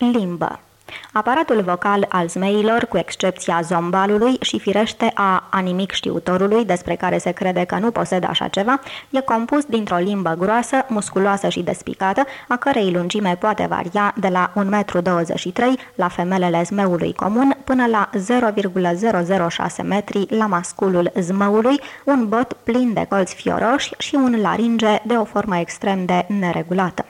Limbă Aparatul vocal al zmeilor, cu excepția zombalului și firește a animic știutorului, despre care se crede că nu posedă așa ceva, e compus dintr-o limbă groasă, musculoasă și despicată, a cărei lungime poate varia de la 1,23 m la femelele zmeului comun până la 0,006 metri la masculul zmăului, un bot plin de colți fioroși și un laringe de o formă extrem de neregulată.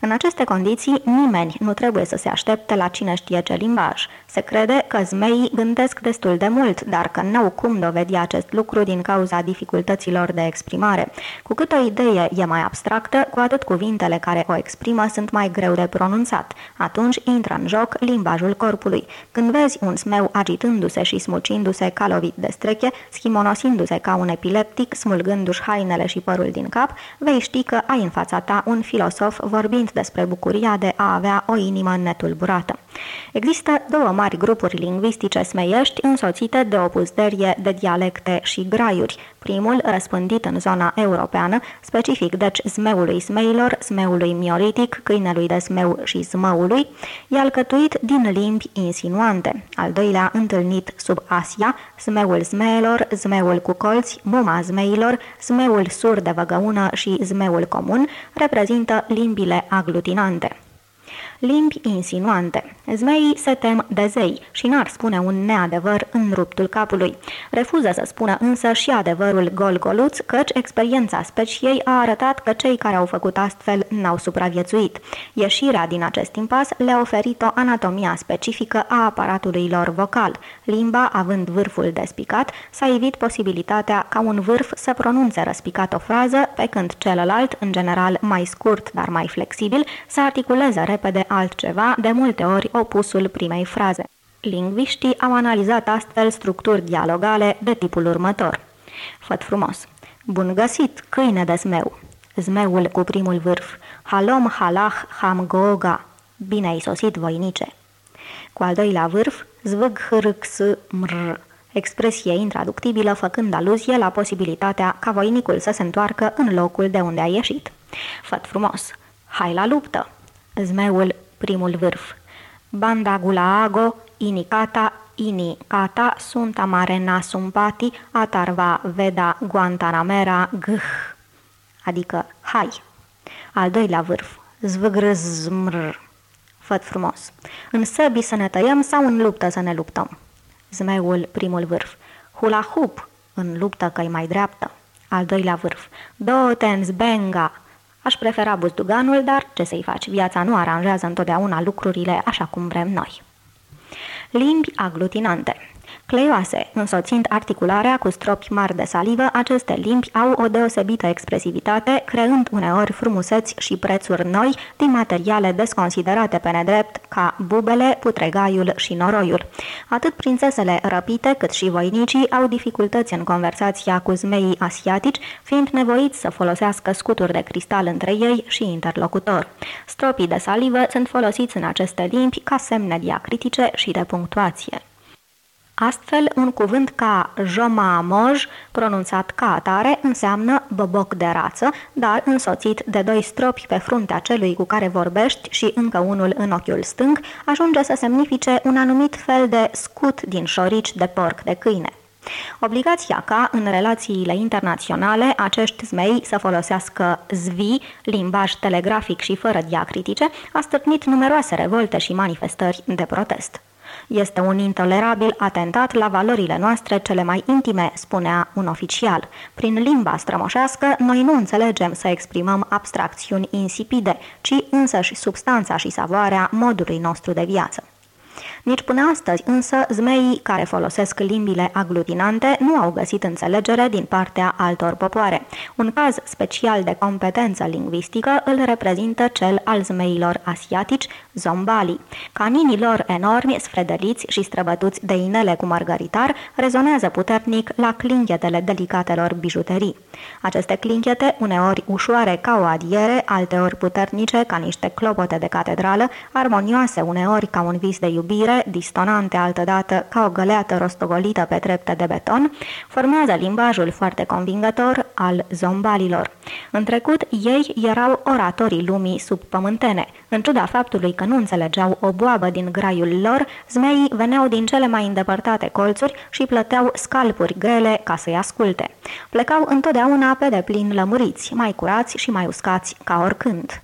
În aceste condiții, nimeni nu trebuie să se aștepte la cine știe ce limbaj. Se crede că zmeii gândesc destul de mult, dar că n-au cum dovedi acest lucru din cauza dificultăților de exprimare. Cu cât o idee e mai abstractă, cu atât cuvintele care o exprimă sunt mai greu de pronunțat. Atunci intră în joc limbajul corpului. Când vezi un smeu agitându-se și smucindu-se ca lovit de streche, schimonosindu-se ca un epileptic, smulgându-și hainele și părul din cap, vei ști că ai în fața ta un filosof vorbind despre bucuria de a avea o inimă netulburată. Există două mari grupuri lingvistice smeiești însoțite de o puzderie de dialecte și graiuri. Primul, răspândit în zona europeană, specific deci zmeului smeilor, zmeului mioritic, câinelui de smeu și zmăului, e alcătuit din limbi insinuante. Al doilea, întâlnit sub Asia, zmeul zmeelor, zmeul cu colți, muma zmeilor, zmeul sur de văgăună și zmeul comun, reprezintă limbile aglutinante limbi insinuante. Zmeii se tem de zei și n-ar spune un neadevăr în ruptul capului. Refuză să spună însă și adevărul gol-goluț, căci experiența speciei a arătat că cei care au făcut astfel n-au supraviețuit. Ieșirea din acest impas le-a oferit o anatomia specifică a aparatului lor vocal. Limba, având vârful despicat, s-a evit posibilitatea ca un vârf să pronunțe răspicat o frază, pe când celălalt, în general mai scurt, dar mai flexibil, să articuleze repede altceva, de multe ori opusul primei fraze. Lingviștii au analizat astfel structuri dialogale de tipul următor. Făt frumos. Bun găsit, câine de zmeu. Zmeul cu primul vârf. Halom halah ham goga. Bine ai sosit, voinice. Cu al doilea vârf, zvâg hârx mr. Expresie intraductibilă făcând aluzie la posibilitatea ca voinicul să se întoarcă în locul de unde a ieșit. Făt frumos. Hai la luptă! Zmeul primul vârf. Banda gulaago, inicata, inicata, sunt amarena sumpati, atarva veda guantanamera gh, adică hai. Al doilea vârf, zvâgrâzmr, făt frumos. În săbi să ne tăiem sau în luptă să ne luptăm? Zmeul primul vârf. Hula hoop, în luptă că mai dreaptă. Al doilea vârf. Dotens benga, Aș prefera buzduganul, dar ce să-i faci? Viața nu aranjează întotdeauna lucrurile așa cum vrem noi. Limbi aglutinante Cleioase, însoțind articularea cu stropi mari de salivă, aceste limbi au o deosebită expresivitate, creând uneori frumuseți și prețuri noi din materiale desconsiderate pe nedrept, ca bubele, putregaiul și noroiul. Atât prințesele răpite, cât și voinicii au dificultăți în conversația cu zmeii asiatici, fiind nevoiți să folosească scuturi de cristal între ei și interlocutor. Stropii de salivă sunt folosiți în aceste limbi ca semne diacritice și de punctuație. Astfel, un cuvânt ca jomamoj, pronunțat ca atare, înseamnă boboc de rață, dar însoțit de doi stropi pe fruntea celui cu care vorbești și încă unul în ochiul stâng, ajunge să semnifice un anumit fel de scut din șorici de porc de câine. Obligația ca, în relațiile internaționale, acești zmei să folosească zvi, limbaj telegrafic și fără diacritice, a stârnit numeroase revolte și manifestări de protest. Este un intolerabil atentat la valorile noastre cele mai intime, spunea un oficial. Prin limba strămoșească, noi nu înțelegem să exprimăm abstracțiuni insipide, ci însăși substanța și savoarea modului nostru de viață. Nici până astăzi, însă, zmeii care folosesc limbile aglutinante nu au găsit înțelegere din partea altor popoare. Un caz special de competență lingvistică îl reprezintă cel al zmeilor asiatici, zombali. Caninii lor enormi, sfredeliți și străbătuți de inele cu margaritar, rezonează puternic la clinchetele delicatelor bijuterii. Aceste clinchete, uneori ușoare ca o adiere, alteori puternice ca niște clopote de catedrală, armonioase uneori ca un vis de iubire, sonore, distonante altădată ca o găleată rostogolită pe trepte de beton, formează limbajul foarte convingător al zombalilor. În trecut, ei erau oratorii lumii subpământene. În ciuda faptului că nu înțelegeau o boabă din graiul lor, zmeii veneau din cele mai îndepărtate colțuri și plăteau scalpuri grele ca să-i asculte. Plecau întotdeauna pe deplin lămuriți, mai curați și mai uscați ca oricând.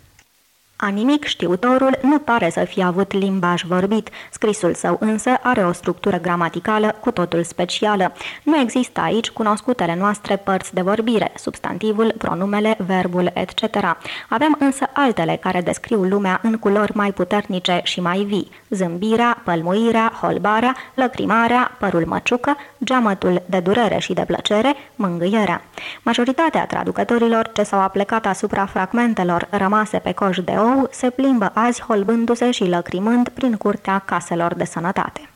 A nimic știutorul nu pare să fie avut limbaj vorbit, scrisul său însă are o structură gramaticală cu totul specială. Nu există aici cunoscutele noastre părți de vorbire, substantivul, pronumele, verbul, etc. Avem însă altele care descriu lumea în culori mai puternice și mai vii. Zâmbirea, pălmuirea, holbarea, lăcrimarea, părul măciucă, geamătul de durere și de plăcere, mângâierea. Majoritatea traducătorilor ce s-au aplecat asupra fragmentelor rămase pe coș de ou se plimbă azi holbându-se și lăcrimând prin curtea caselor de sănătate.